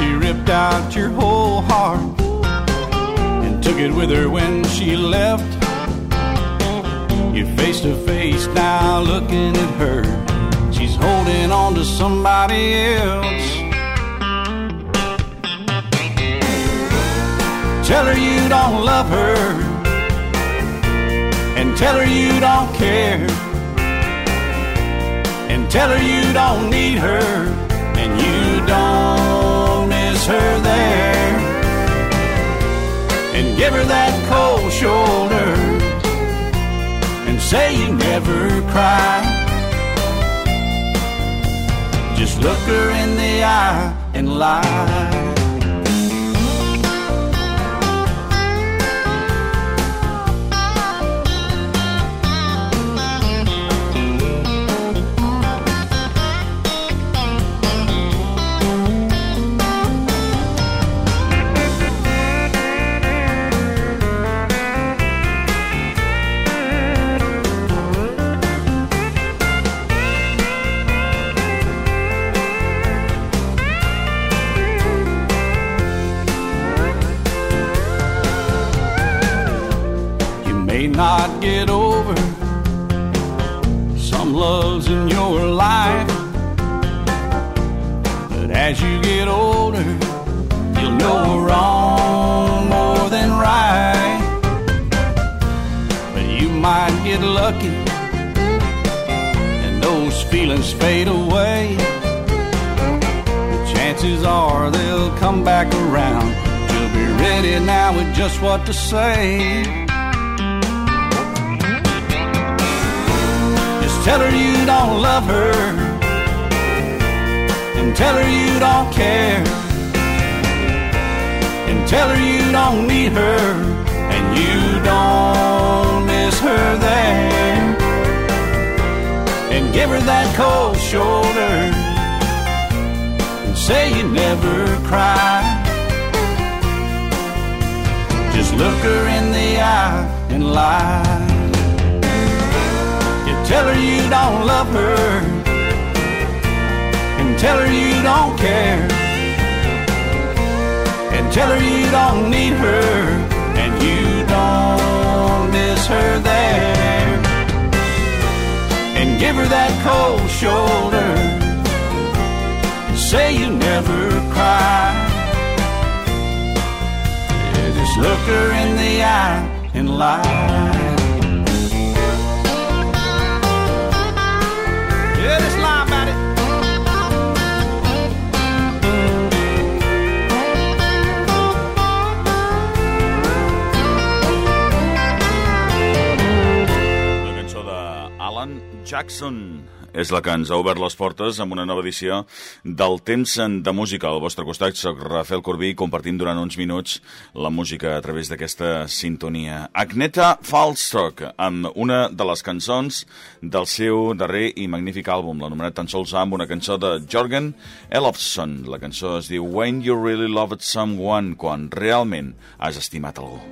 she ripped out your whole heart and took it with her when she left. You're face to face now looking at her. She's holding on to somebody else. Tell her you don't love her. And tell her you don't care. And tell her you don't need her. And you don't her there. And give her that cold shoulder. And say you never cry. Just look her in the eye and lie. May not get over some loves in your life. But as you get older, you'll know wrong more than right. But you might get lucky and those feelings fade away. The chances are they'll come back around. You'll be ready now with just what to say. Tell her you don't love her. And tell her you don't care. And tell her you don't need her. And you don't miss her there. And give her that cold shoulder. And say you never cry. Just look her in the eye and lie. Tell her you don't love her, and tell her you don't care, and tell her you don't need her, and you don't miss her there, and give her that cold shoulder, say you never cry. Yeah, just look her in the eye and lie. Jackson és la que ens ha obert les portes amb una nova edició del Temps de Música. Al vostre costat soc Rafael Corbí, compartint durant uns minuts la música a través d'aquesta sintonia. Agneta Falstock, amb una de les cançons del seu darrer i magnífic àlbum, l'anomenat tan sols amb una cançó de Jorgen Elofsson. La cançó es diu When You Really Loved Someone, quan realment has estimat algú.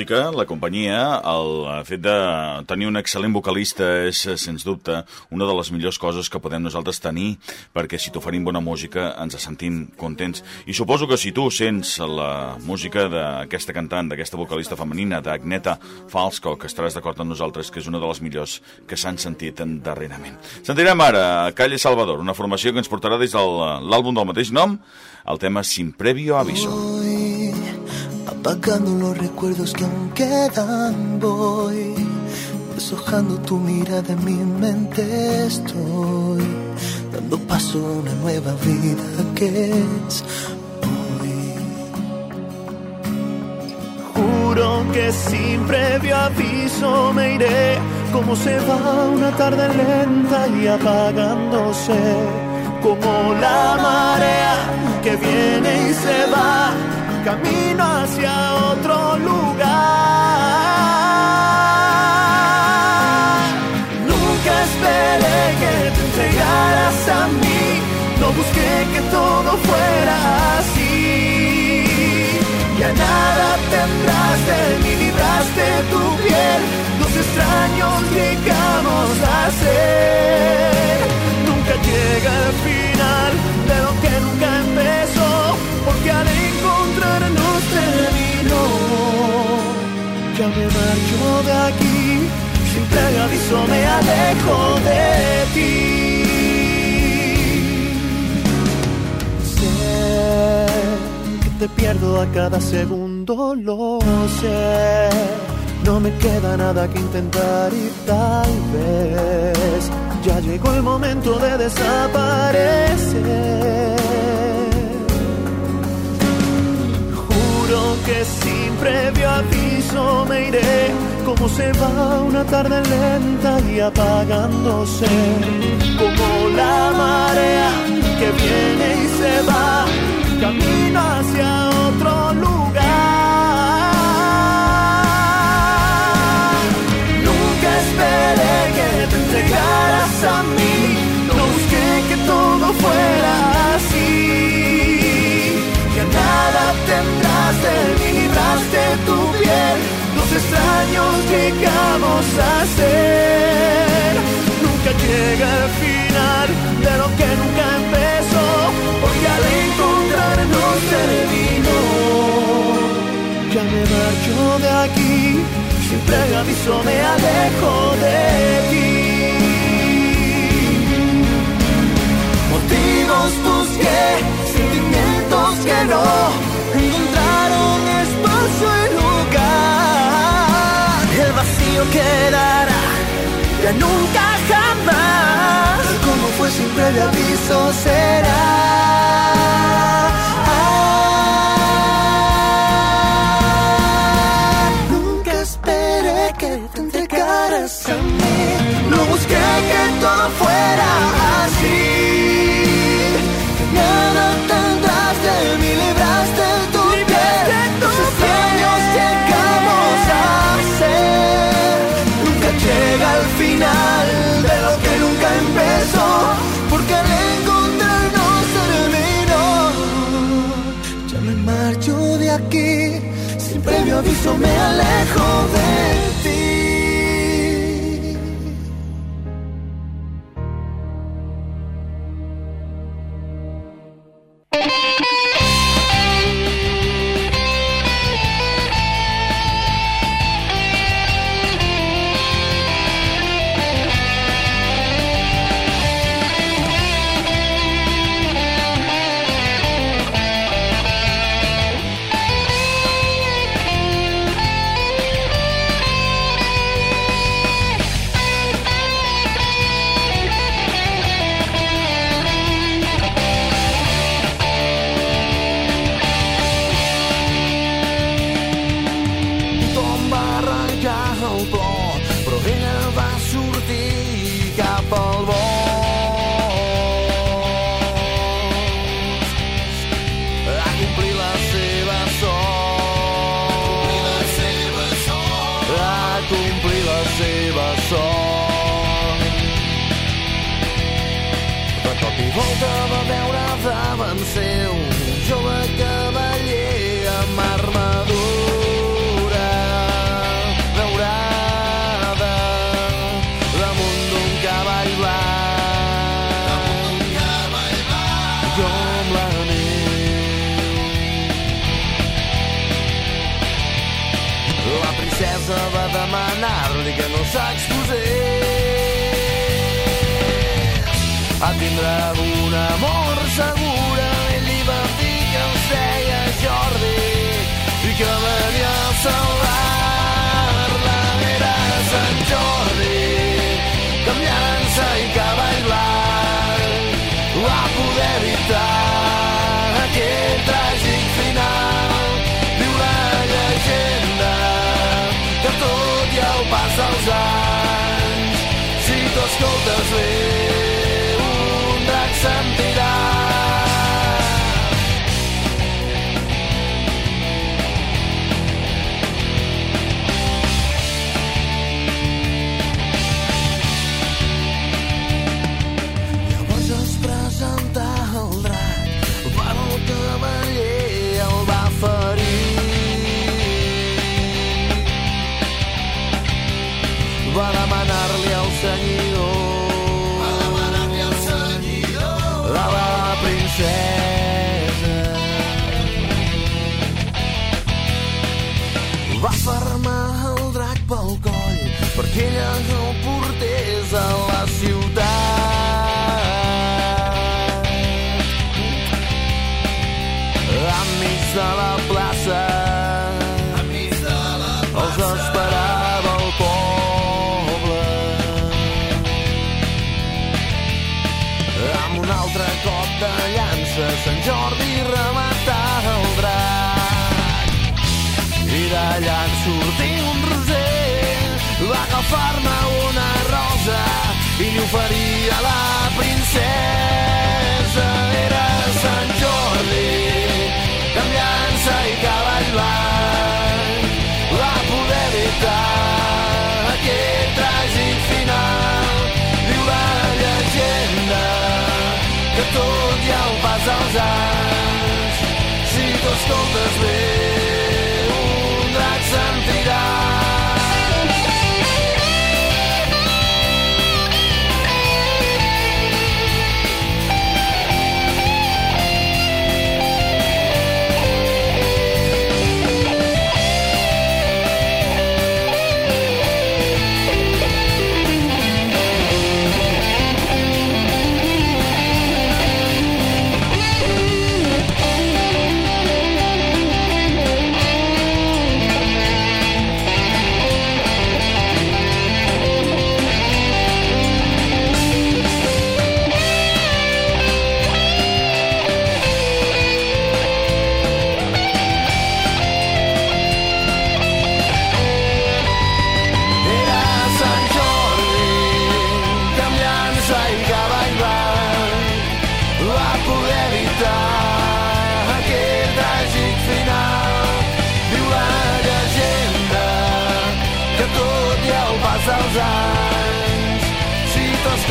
Música, la companyia, el fet de tenir un excel·lent vocalista és, sens dubte, una de les millors coses que podem nosaltres tenir, perquè si t'oferim bona música ens sentim contents. I suposo que si tu sents la música d'aquesta cantant, d'aquesta vocalista femenina, d'Agneta Falsco, que estaràs d'acord amb nosaltres, que és una de les millors que s'han sentit darrerament. Sentirem ara Calle Salvador, una formació que ens portarà des de l'àlbum del mateix nom, el tema Sin Previo Aviso. Voy apagando los recuerdos que aún quedan, voy deshojando tu mirada en mi mente estoy dando paso a una nueva vida que es hoy. Juro que sin previo aviso me iré como se va una tarde lenta y apagándose como la marea que viene y se va camino hacia otro lugar. Me alejo de ti. Sé que te pierdo a cada segundo, lo sé. No me queda nada que intentar y tal vez ya llegó el momento de desaparecer. Que sin previo aviso me iré. Como se va una tarde lenta y apagándose. Como la marea que viene y se va camino hacia otro lugar. Nunca esperé que te entregaras a mí. No busqué que todo fuera así. Que nada tendrás de mí, libraste tu piel. Dos extraños llegamos a ser. Nunca llega el final de lo que nunca empezó, porque al encontrarnos terminó. Ya me marcho de aquí, previo aviso me alejo de ti. Quedará, ya nunca jamás, como fue sin previo aviso será. Nunca esperé que te entregaras a mí, no busqué que todo fuera así. Aviso me alejo de ti. Complir la seva sort. De cop i volta va veure davant seu un jove cavaller que no s'exposés a tindre un amor segura. Ell li va dir que es deia Jordi i que venia a salvar-la. scold those wings. Ella no portés a la ciutat. Enmig de la plaça, els esperava el poble. Amb un altre cop de llança, Sant Jordi rematà el drac. I d'allà en va agafar-me una rosa i li oferia la princesa. Era Sant Jordi, llança i cavall blanc, va poder evitar aquell tràgic final. Diu la llegenda que tot ja ho passa als anys. Si tu escoltes bé,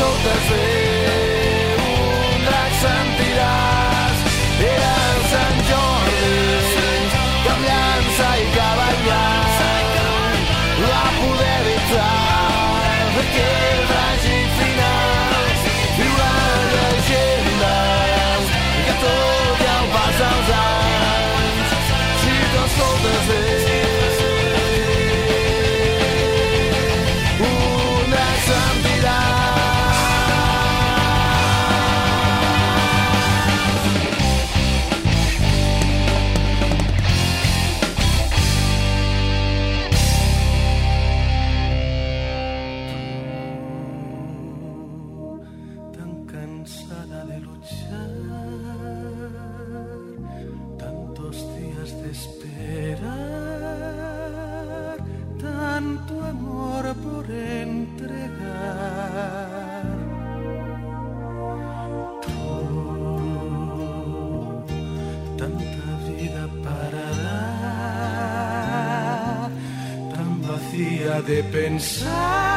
todas eles. De pensar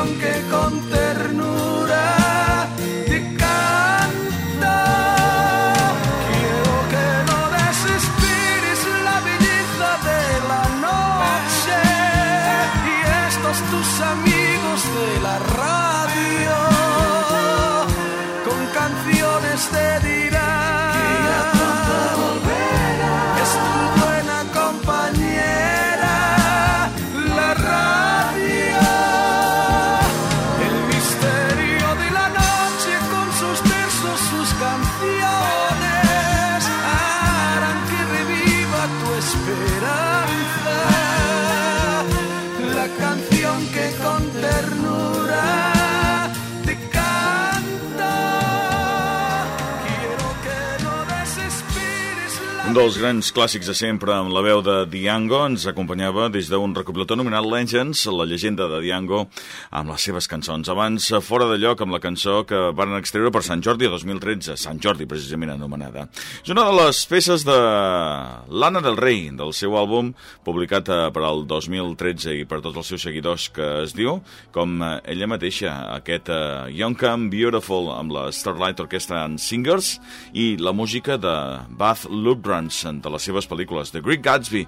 canción que con dels grans clàssics de sempre amb la veu de Diango ens acompanyava des d'un recopilator nomenat Legends, la llegenda de Diango, amb les seves cançons. Abans, fora de lloc, amb la cançó que van extreure per Sant Jordi 2013, Sant Jordi precisament anomenada. És una de les peces de l'Anna del Rei, del seu àlbum, publicat eh, per al 2013 i per tots els seus seguidors, que es diu, com eh, ella mateixa, aquest eh, Young Come Beautiful amb la Starlight Orchestra and Singers i la música de Bath Lubrans de les seves pel·lícules. The Great Gatsby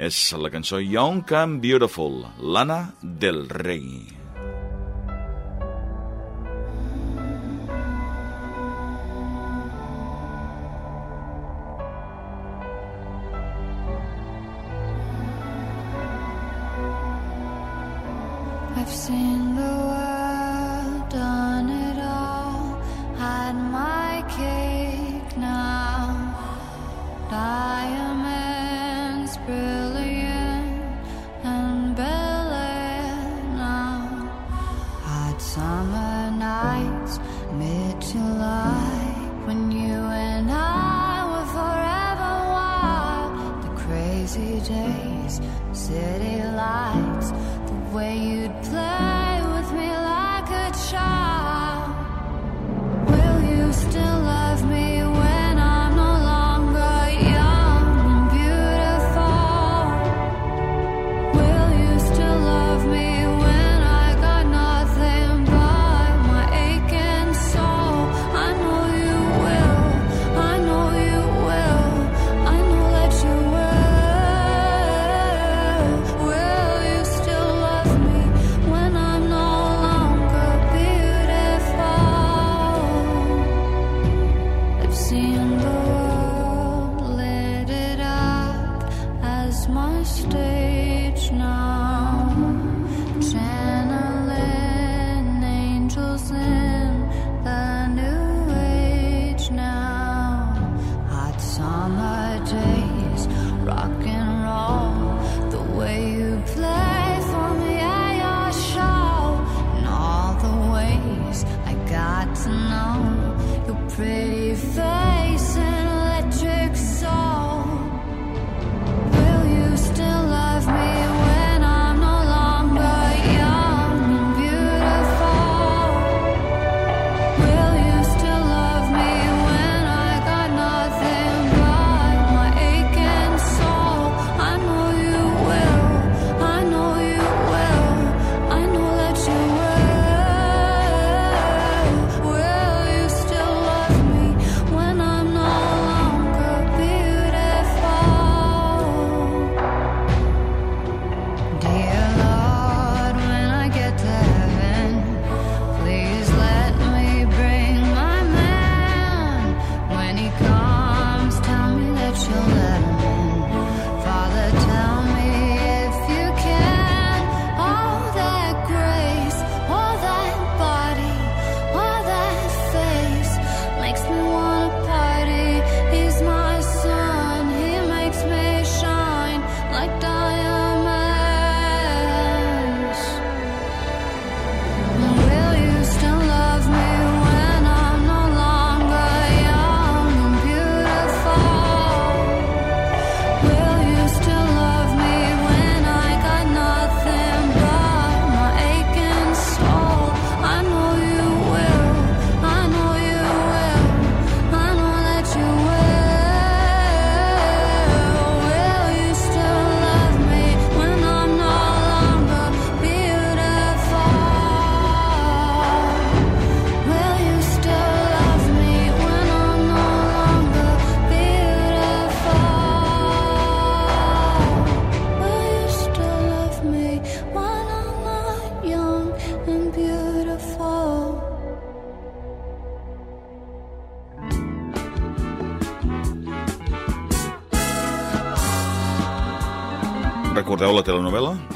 és la cançó Young Come Beautiful, l'Anna del Rei. I've seen the world,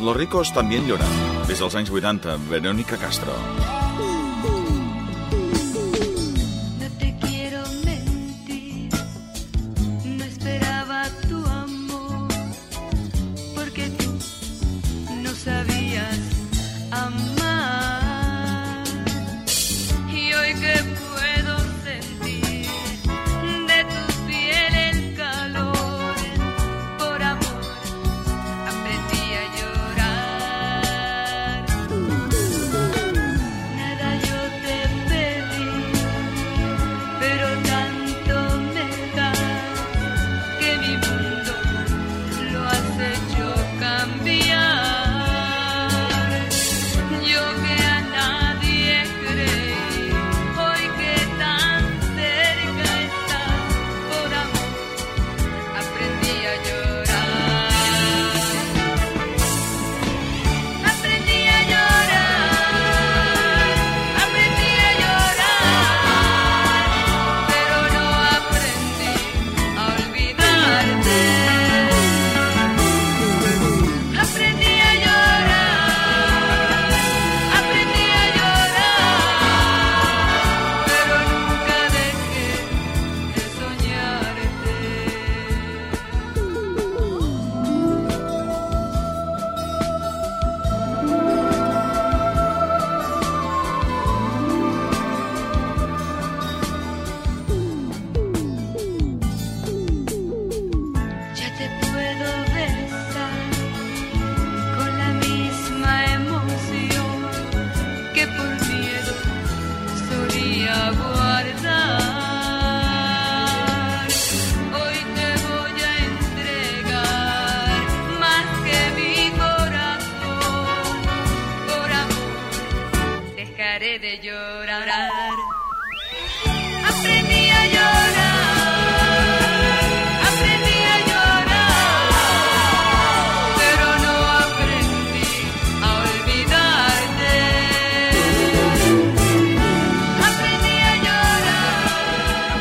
Los ricos también lloran. Des dels anys 80, Verónica Castro.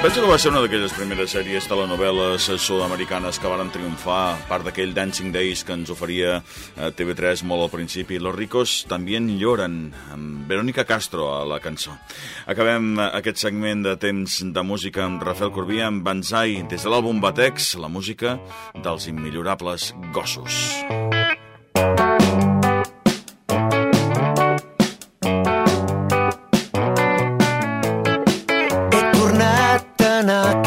Penso que va ser una d'aquelles primeres sèries telenovel·les sud-americanes que varen triomfar, part d'aquell Dancing Days que ens oferia eh, TV3 molt al principi. Los ricos també lloren, amb Verónica Castro a la cançó. Acabem eh, aquest segment de temps de música amb Rafael Corbí, amb Banzai, des de l'àlbum Batex, la música dels immillorables gossos. Música I